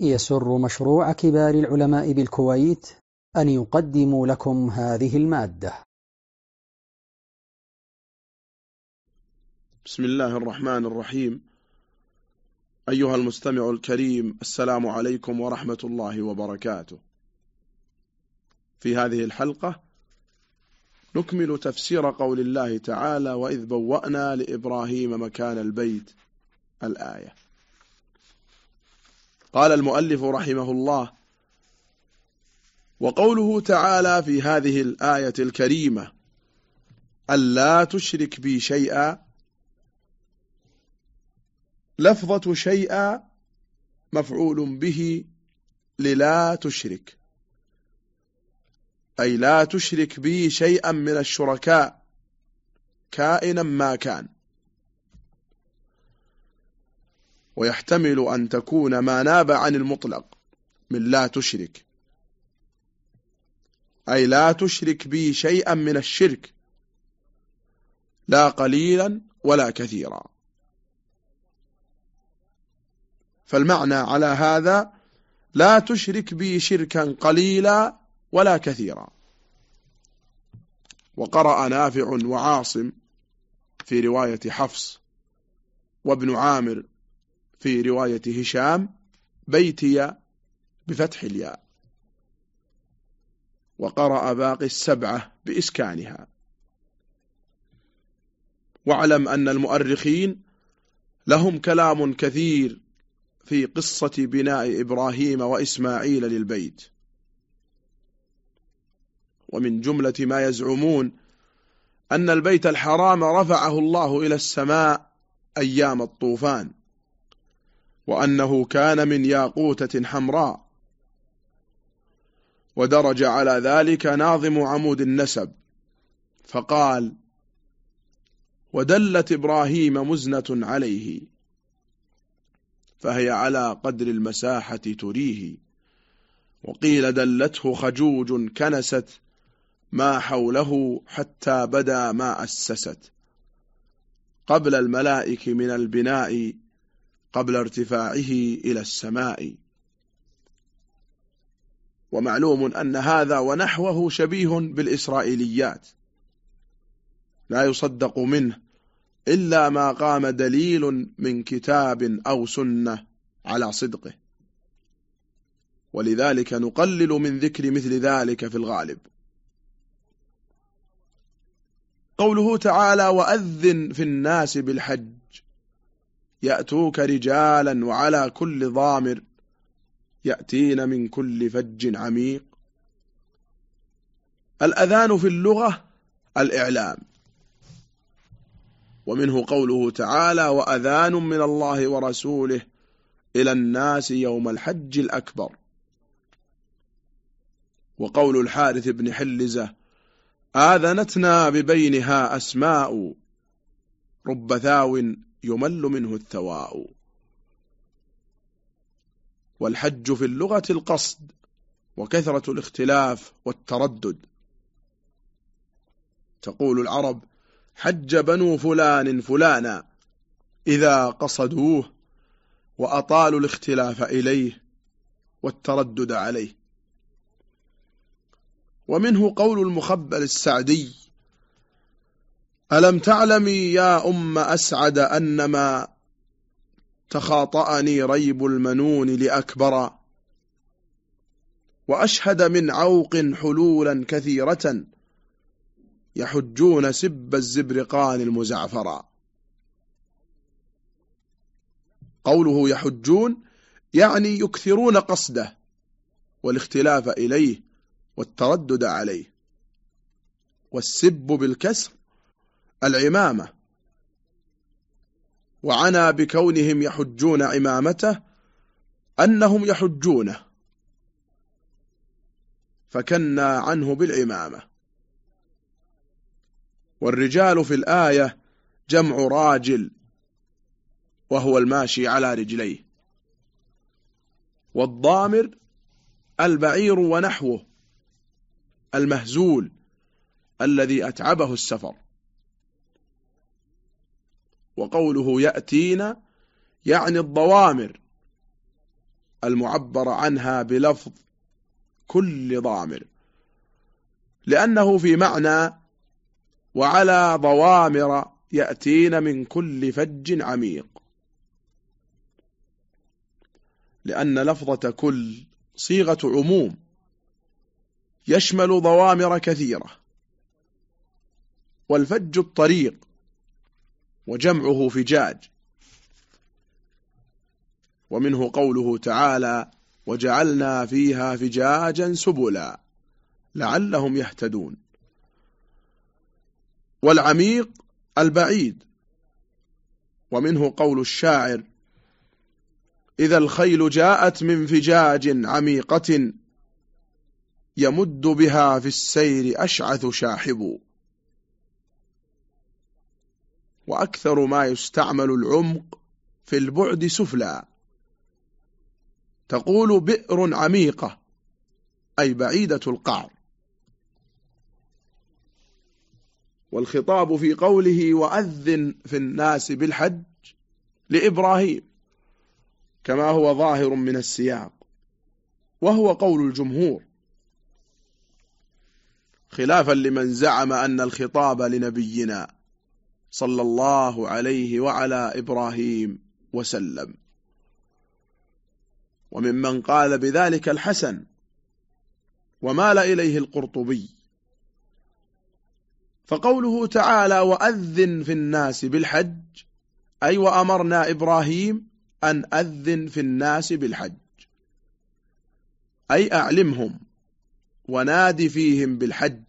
يسر مشروع كبار العلماء بالكويت أن يقدم لكم هذه المادة. بسم الله الرحمن الرحيم. أيها المستمع الكريم السلام عليكم ورحمة الله وبركاته. في هذه الحلقة نكمل تفسير قول الله تعالى وإذ بوأنا لإبراهيم مكان البيت. الآية. قال المؤلف رحمه الله. وقوله تعالى في هذه الآية الكريمة ألا تشرك بي شيئا. لفظة شيئا مفعول به للا تشرك. أي لا تشرك بي شيئا من الشركاء كائنا ما كان. ويحتمل أن تكون ما ناب عن المطلق من لا تشرك. أي لا تشرك بي شيئا من الشرك. لا قليلا ولا كثيرا. فالمعنى على هذا لا تشرك بي شركا قليلا ولا كثيرا. وقرأ نافع وعاصم في رواية حفص وابن عامر في رواية هشام بيتي بفتح الياء. وقرأ باقي السبعة بإسكانها. واعلم أن المؤرخين لهم كلام كثير في قصة بناء إبراهيم وإسماعيل للبيت. ومن جملة ما يزعمون أن البيت الحرام رفعه الله إلى السماء أيام الطوفان. وأنه كان من ياقوتة حمراء. ودرج على ذلك ناظم عمود النسب. فقال ودلت إبراهيم مزنة عليه فهي على قدر المساحة تريه. وقيل دلته خجوج كنست ما حوله حتى بدا ما أسست. قبل الملائك من البناء قبل ارتفاعه إلى السماء. ومعلوم أن هذا ونحوه شبيه بالإسرائيليات. لا يصدق منه إلا ما قام دليل من كتاب أو سنة على صدقه. ولذلك نقلل من ذكر مثل ذلك في الغالب. قوله تعالى وأذن في الناس بالحج يأتوك رجالا وعلى كل ضامر يأتين من كل فج عميق. الأذان في اللغة الإعلام. ومنه قوله تعالى وأذان من الله ورسوله إلى الناس يوم الحج الأكبر. وقول الحارث بن حلزة آذنتنا ببينها أسماء رب ثاو يمل منه الثواء. والحج في اللغة القصد وكثرة الاختلاف والتردد. تقول العرب حج بنو فلان فلانا إذا قصدوه وأطالوا الاختلاف إليه والتردد عليه. ومنه قول المخبل السعدي ألم تعلمي يا أم أسعد أنما تخاطأني ريب المنون لأكبر؟ وأشهد من عوق حلولا كثيرة يحجون سب الزبرقان المزعفرا قوله يحجون يعني يكثرون قصده والاختلاف إليه والتردد عليه. والسب بالكسر العمامة. وعنا بكونهم يحجون عمامته أنهم يحجونه. فكنا عنه بالعمامة. والرجال في الآية جمع راجل وهو الماشي على رجليه. والضامر البعير ونحوه المهزول الذي أتعبه السفر. وقوله يأتينا يعني الضوامر المعبر عنها بلفظ كل ضامر لأنه في معنى وعلى ضوامر يأتين من كل فج عميق لأن لفظة كل صيغة عموم يشمل ضوامر كثيرة والفج الطريق وجمعه فجاج ومنه قوله تعالى وجعلنا فيها فجاجا سبلا لعلهم يهتدون. والعميق البعيد. ومنه قول الشاعر إذا الخيل جاءت من فجاج عميقة يمد بها في السير أشعث شاحب. وأكثر ما يستعمل العمق في البعد سفلى. تقول بئر عميقة أي بعيدة القعر. والخطاب في قوله وأذن في الناس بالحج لإبراهيم كما هو ظاهر من السياق وهو قول الجمهور. خلافا لمن زعم أن الخطاب لنبينا. صلى الله عليه وعلى إبراهيم وسلم. وممن قال بذلك الحسن ومال إليه القرطبي. فقوله تعالى وأذن في الناس بالحج أي وأمرنا إبراهيم أن أذن في الناس بالحج. أي أعلمهم ونادي فيهم بالحج.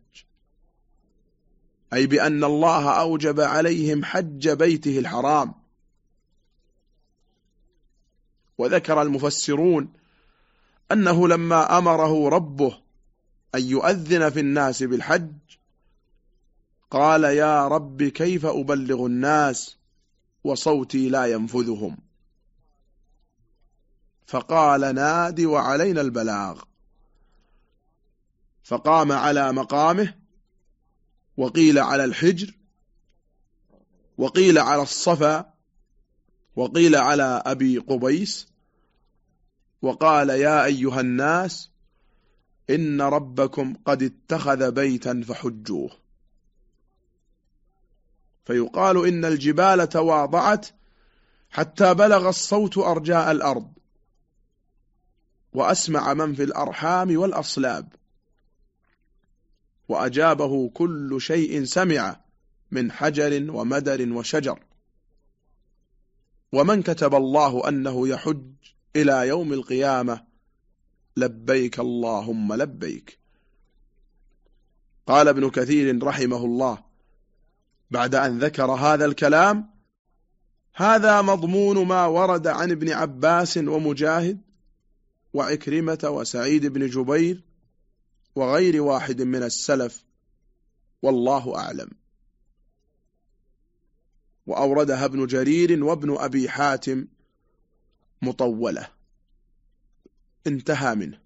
أي بأن الله أوجب عليهم حج بيته الحرام. وذكر المفسرون أنه لما أمره ربه أن يؤذن في الناس بالحج قال يا رب كيف أبلغ الناس وصوتي لا ينفذهم؟ فقال نادي وعلينا البلاغ. فقام على مقامه وقيل على الحجر وقيل على الصفا وقيل على أبي قبيس وقال يا أيها الناس إن ربكم قد اتخذ بيتا فحجوه. فيقال إن الجبال تواضعت حتى بلغ الصوت أرجاء الأرض وأسمع من في الأرحام والأصلاب. وأجابه كل شيء سمع من حجر ومدر وشجر. ومن كتب الله أنه يحج إلى يوم القيامة لبيك اللهم لبيك. قال ابن كثير رحمه الله بعد أن ذكر هذا الكلام هذا مضمون ما ورد عن ابن عباس ومجاهد وعكرمة وسعيد بن جبير وغير واحد من السلف والله أعلم. وأوردها ابن جرير وابن أبي حاتم مطولة. انتهى منه.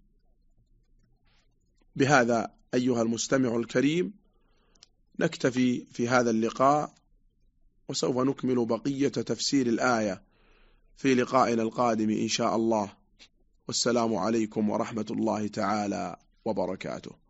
بهذا أيها المستمع الكريم نكتفي في هذا اللقاء وسوف نكمل بقية تفسير الآية في لقائنا القادم إن شاء الله. والسلام عليكم ورحمة الله تعالى وبركاته.